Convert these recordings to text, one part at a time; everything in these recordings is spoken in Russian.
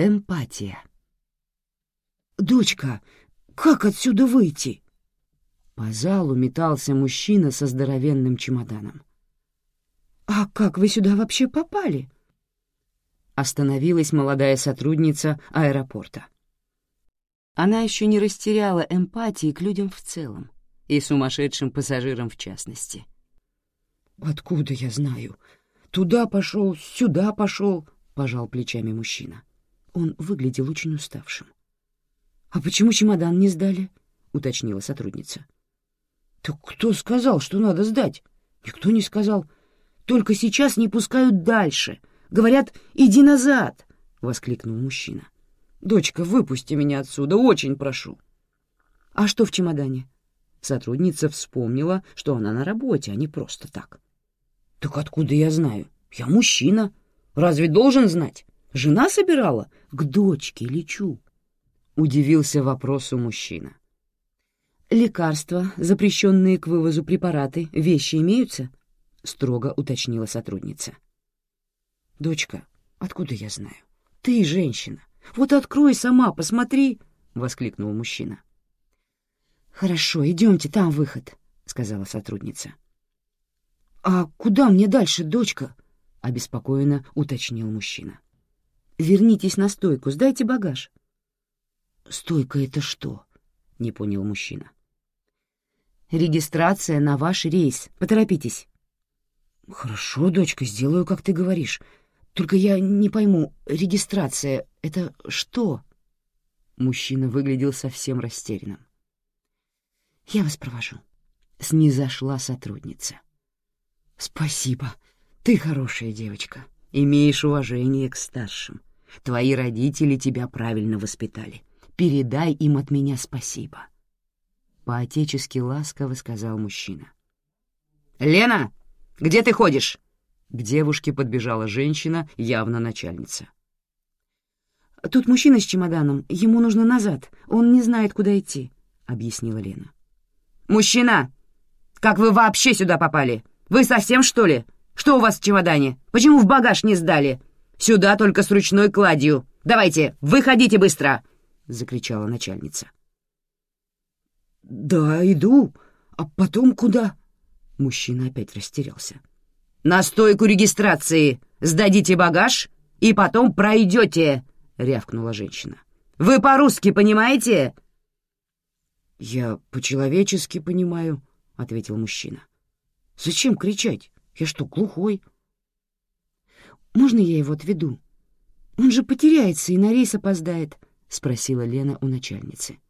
Эмпатия. «Дочка, как отсюда выйти?» По залу метался мужчина со здоровенным чемоданом. «А как вы сюда вообще попали?» Остановилась молодая сотрудница аэропорта. Она еще не растеряла эмпатии к людям в целом и сумасшедшим пассажирам в частности. «Откуда я знаю? Туда пошел, сюда пошел», — пожал плечами мужчина. Он выглядел очень уставшим. «А почему чемодан не сдали?» — уточнила сотрудница. «Так кто сказал, что надо сдать?» «Никто не сказал. Только сейчас не пускают дальше. Говорят, иди назад!» — воскликнул мужчина. «Дочка, выпусти меня отсюда, очень прошу». «А что в чемодане?» Сотрудница вспомнила, что она на работе, а не просто так. «Так откуда я знаю? Я мужчина. Разве должен знать? Жена собирала? К дочке лечу». Удивился вопросу мужчина. «Лекарства, запрещенные к вывозу препараты, вещи имеются?» — строго уточнила сотрудница. «Дочка, откуда я знаю? Ты женщина. Вот открой сама, посмотри!» — воскликнул мужчина. «Хорошо, идемте, там выход», — сказала сотрудница. «А куда мне дальше, дочка?» — обеспокоенно уточнил мужчина. «Вернитесь на стойку, сдайте багаж». «Стойка — это что?» — не понял мужчина. «Регистрация на ваш рейс. Поторопитесь». «Хорошо, дочка, сделаю, как ты говоришь. Только я не пойму, регистрация — это что?» Мужчина выглядел совсем растерянным. «Я вас провожу», — снизошла сотрудница. «Спасибо. Ты хорошая девочка. Имеешь уважение к старшим. Твои родители тебя правильно воспитали. Передай им от меня спасибо». По-отечески ласково сказал мужчина. «Лена, где ты ходишь?» К девушке подбежала женщина, явно начальница. «Тут мужчина с чемоданом. Ему нужно назад. Он не знает, куда идти», — объяснила Лена. «Мужчина! Как вы вообще сюда попали? Вы совсем, что ли? Что у вас в чемодане? Почему в багаж не сдали? Сюда только с ручной кладью. Давайте, выходите быстро!» — закричала начальница. «Да, иду. А потом куда?» Мужчина опять растерялся. «На стойку регистрации! Сдадите багаж и потом пройдете!» — рявкнула женщина. «Вы по-русски понимаете?» «Я по-человечески понимаю», — ответил мужчина. «Зачем кричать? Я что, глухой?» «Можно я его отведу? Он же потеряется и на рейс опоздает», — спросила Лена у начальницы.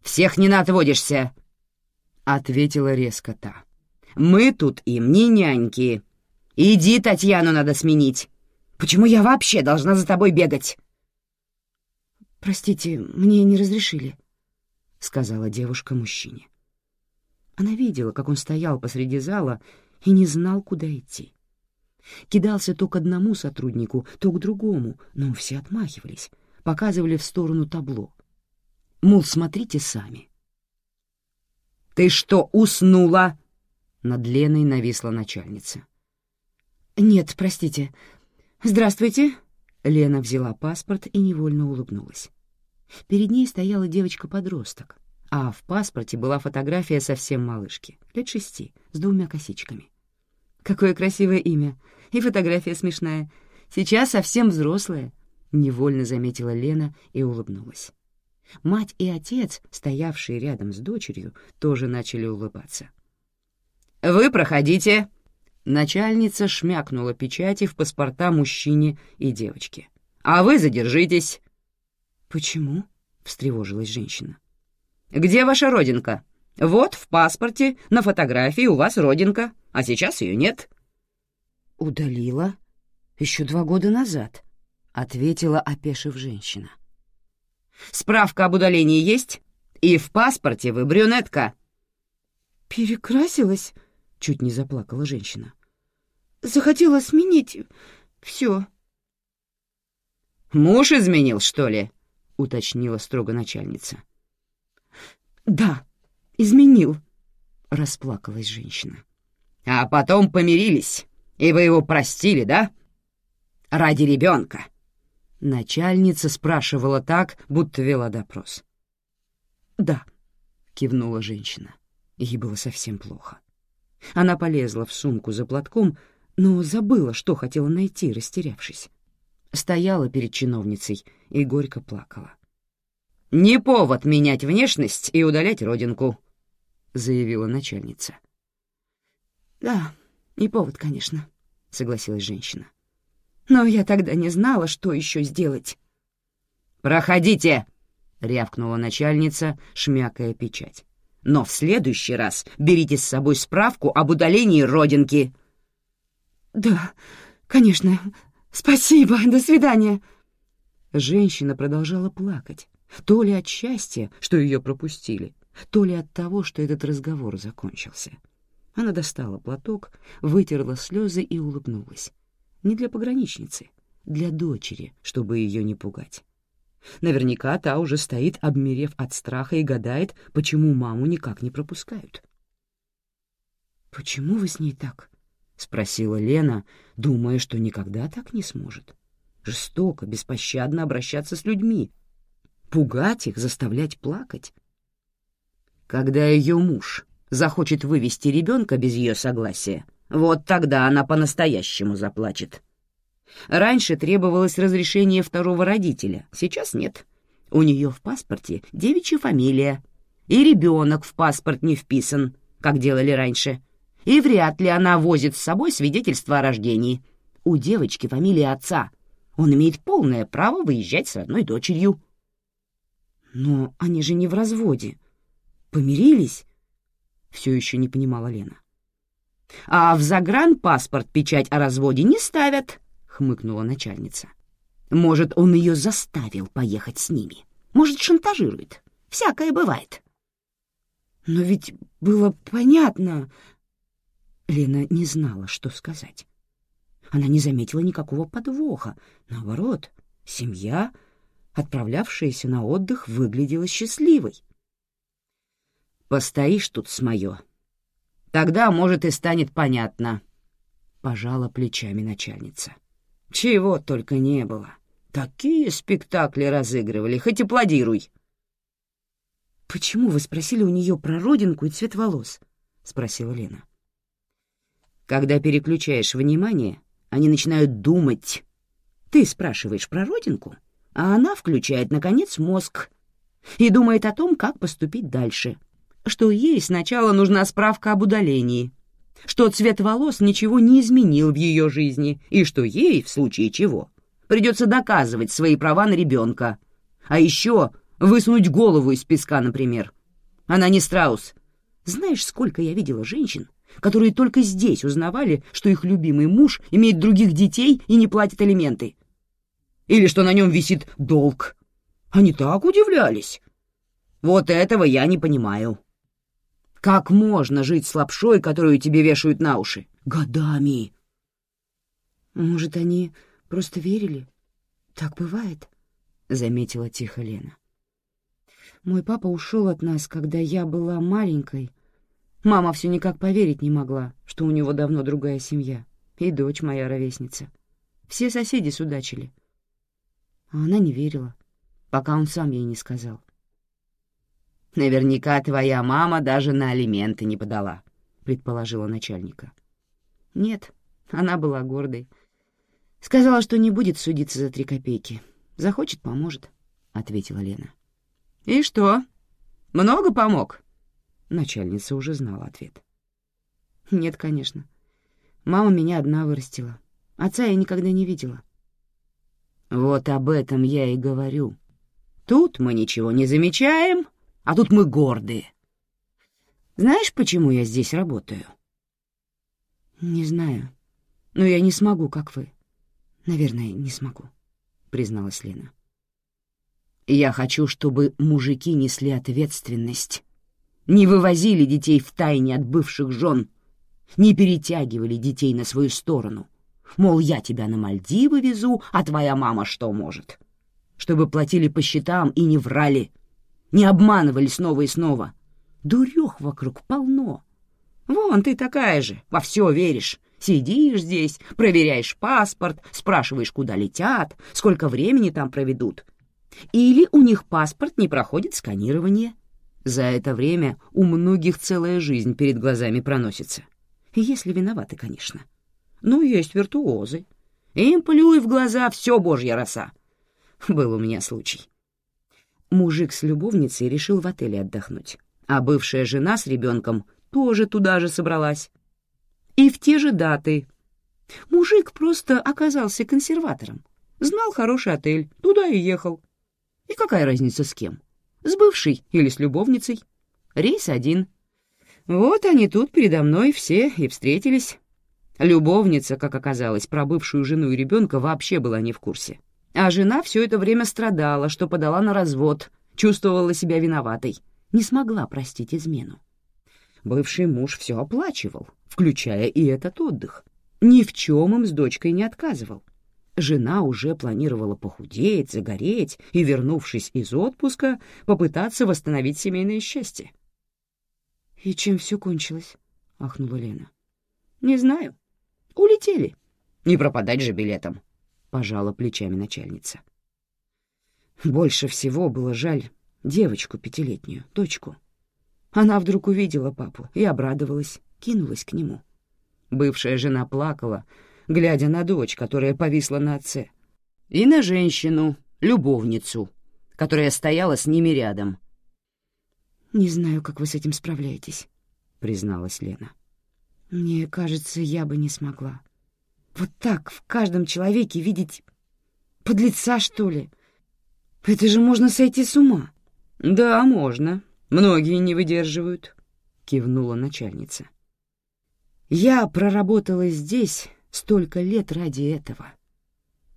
«Всех не отводишься!» — ответила резко та. «Мы тут им не няньки. Иди, Татьяну надо сменить. Почему я вообще должна за тобой бегать?» «Простите, мне не разрешили», — сказала девушка мужчине. Она видела, как он стоял посреди зала и не знал, куда идти. Кидался то к одному сотруднику, то к другому, но все отмахивались, показывали в сторону табло. Мол, смотрите сами. «Ты что, уснула?» Над Леной нависла начальница. «Нет, простите. Здравствуйте». Лена взяла паспорт и невольно улыбнулась. Перед ней стояла девочка-подросток, а в паспорте была фотография совсем малышки, лет шести, с двумя косичками. Какое красивое имя, и фотография смешная. Сейчас совсем взрослая, — невольно заметила Лена и улыбнулась. Мать и отец, стоявшие рядом с дочерью, тоже начали улыбаться. «Вы проходите!» Начальница шмякнула печати в паспорта мужчине и девочке. «А вы задержитесь!» «Почему?» — встревожилась женщина. «Где ваша родинка? Вот в паспорте, на фотографии у вас родинка, а сейчас ее нет». «Удалила еще два года назад», — ответила, опешив женщина. Справка об удалении есть? И в паспорте вы брюнетка». «Перекрасилась?» — чуть не заплакала женщина. «Захотела сменить все». «Муж изменил, что ли?» — уточнила строго начальница. «Да, изменил», — расплакалась женщина. «А потом помирились, и вы его простили, да? Ради ребенка. Начальница спрашивала так, будто вела допрос. «Да», — кивнула женщина. Ей было совсем плохо. Она полезла в сумку за платком, но забыла, что хотела найти, растерявшись. Стояла перед чиновницей и горько плакала. «Не повод менять внешность и удалять родинку», — заявила начальница. «Да, не повод, конечно», — согласилась женщина. «Но я тогда не знала, что еще сделать». «Проходите!» — рявкнула начальница, шмякая печать. «Но в следующий раз берите с собой справку об удалении родинки». «Да, конечно. Спасибо. До свидания». Женщина продолжала плакать, то ли от счастья, что ее пропустили, то ли от того, что этот разговор закончился. Она достала платок, вытерла слезы и улыбнулась. Не для пограничницы, для дочери, чтобы ее не пугать. Наверняка та уже стоит, обмерев от страха, и гадает, почему маму никак не пропускают. «Почему вы с ней так?» — спросила Лена, думая, что никогда так не сможет. Жестоко, беспощадно обращаться с людьми, пугать их, заставлять плакать. Когда ее муж захочет вывести ребенка без ее согласия, вот тогда она по-настоящему заплачет. Раньше требовалось разрешение второго родителя, сейчас нет. У нее в паспорте девичья фамилия, и ребенок в паспорт не вписан, как делали раньше. И вряд ли она возит с собой свидетельство о рождении. У девочки фамилия отца. Он имеет полное право выезжать с родной дочерью. Но они же не в разводе. Помирились? Все еще не понимала Лена. А в загранпаспорт печать о разводе не ставят, хмыкнула начальница. Может, он ее заставил поехать с ними. Может, шантажирует. Всякое бывает. Но ведь было понятно... Лена не знала, что сказать. Она не заметила никакого подвоха. Наоборот, семья, отправлявшаяся на отдых, выглядела счастливой. «Постоишь тут с моё. Тогда, может, и станет понятно», — пожала плечами начальница. Чего только не было. Такие спектакли разыгрывали, хоть плодируй. «Почему вы спросили у нее про родинку и цвет волос?» — спросила Лена. «Когда переключаешь внимание, они начинают думать. Ты спрашиваешь про родинку, а она включает, наконец, мозг и думает о том, как поступить дальше, что ей сначала нужна справка об удалении, что цвет волос ничего не изменил в ее жизни и что ей, в случае чего, придется доказывать свои права на ребенка. А еще высунуть голову из песка, например. Она не страус. Знаешь, сколько я видела женщин, которые только здесь узнавали, что их любимый муж имеет других детей и не платит алименты? Или что на нем висит долг? Они так удивлялись. Вот этого я не понимаю. Как можно жить с лапшой, которую тебе вешают на уши? Годами. Может, они просто верили? Так бывает, — заметила тихо Лена. Мой папа ушел от нас, когда я была маленькой. Мама все никак поверить не могла, что у него давно другая семья, и дочь моя ровесница. Все соседи судачили. А она не верила, пока он сам ей не сказал. Наверняка твоя мама даже на алименты не подала, предположила начальника. Нет, она была гордой. Сказала, что не будет судиться за три копейки. Захочет — поможет, — ответила Лена. И что? Много помог? Начальница уже знала ответ. Нет, конечно. Мама меня одна вырастила. Отца я никогда не видела. Вот об этом я и говорю. Тут мы ничего не замечаем, а тут мы гордые. Знаешь, почему я здесь работаю? Не знаю, но я не смогу, как вы. Наверное, не смогу, призналась Лена. Я хочу, чтобы мужики несли ответственность, не вывозили детей в тайне от бывших жен, не перетягивали детей на свою сторону. Мол, я тебя на Мальдивы везу, а твоя мама что может? Чтобы платили по счетам и не врали, не обманывали снова и снова. Дурех вокруг полно. Вон ты такая же, во все веришь, Сидишь здесь, проверяешь паспорт, спрашиваешь, куда летят, сколько времени там проведут. Или у них паспорт не проходит сканирование. За это время у многих целая жизнь перед глазами проносится. Если виноваты, конечно. Ну, есть виртуозы. Им плюй в глаза все божья роса. Был у меня случай. Мужик с любовницей решил в отеле отдохнуть, а бывшая жена с ребенком тоже туда же собралась. И в те же даты. Мужик просто оказался консерватором. Знал хороший отель, туда и ехал. И какая разница с кем? С бывшей или с любовницей? Рейс один. Вот они тут передо мной все и встретились. Любовница, как оказалось, про бывшую жену и ребенка вообще была не в курсе. А жена все это время страдала, что подала на развод, чувствовала себя виноватой, не смогла простить измену. Бывший муж все оплачивал, включая и этот отдых. Ни в чем им с дочкой не отказывал. Жена уже планировала похудеть, загореть и, вернувшись из отпуска, попытаться восстановить семейное счастье. «И чем все кончилось?» — ахнула Лена. «Не знаю. Улетели. Не пропадать же билетом», — пожала плечами начальница. Больше всего было жаль девочку пятилетнюю, дочку. Она вдруг увидела папу и обрадовалась, кинулась к нему. Бывшая жена плакала, глядя на дочь, которая повисла на отце, и на женщину, любовницу, которая стояла с ними рядом. «Не знаю, как вы с этим справляетесь», — призналась Лена. «Мне кажется, я бы не смогла. Вот так в каждом человеке видеть подлеца, что ли? Это же можно сойти с ума». «Да, можно. Многие не выдерживают», — кивнула начальница. «Я проработала здесь столько лет ради этого.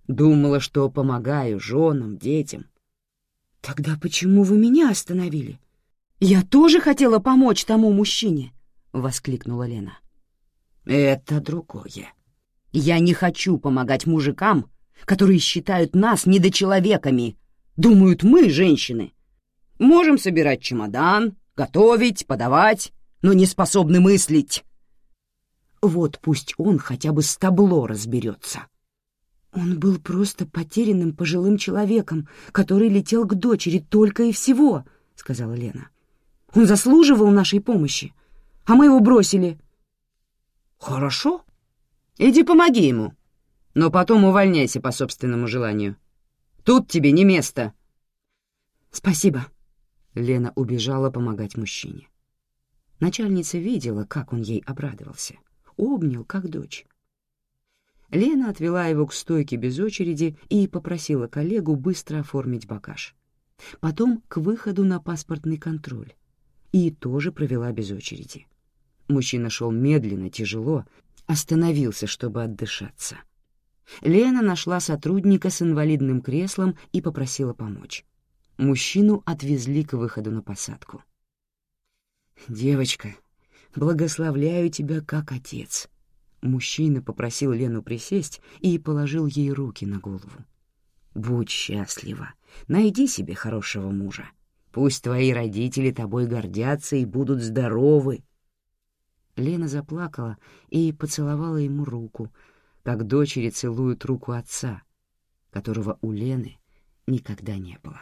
Думала, что помогаю женам, детям. Тогда почему вы меня остановили? Я тоже хотела помочь тому мужчине, — воскликнула Лена. Это другое. Я не хочу помогать мужикам, которые считают нас недочеловеками. Думают, мы, женщины, можем собирать чемодан, готовить, подавать, но не способны мыслить. Вот пусть он хотя бы с табло разберется. Он был просто потерянным пожилым человеком, который летел к дочери только и всего, — сказала Лена. Он заслуживал нашей помощи, а мы его бросили. Хорошо. Иди помоги ему, но потом увольняйся по собственному желанию. Тут тебе не место. Спасибо. Лена убежала помогать мужчине. Начальница видела, как он ей обрадовался — обнял, как дочь. Лена отвела его к стойке без очереди и попросила коллегу быстро оформить багаж. Потом к выходу на паспортный контроль. И тоже провела без очереди. Мужчина шел медленно, тяжело, остановился, чтобы отдышаться. Лена нашла сотрудника с инвалидным креслом и попросила помочь. Мужчину отвезли к выходу на посадку. «Девочка, благословляю тебя как отец». Мужчина попросил Лену присесть и положил ей руки на голову. «Будь счастлива, найди себе хорошего мужа. Пусть твои родители тобой гордятся и будут здоровы». Лена заплакала и поцеловала ему руку, как дочери целуют руку отца, которого у Лены никогда не было.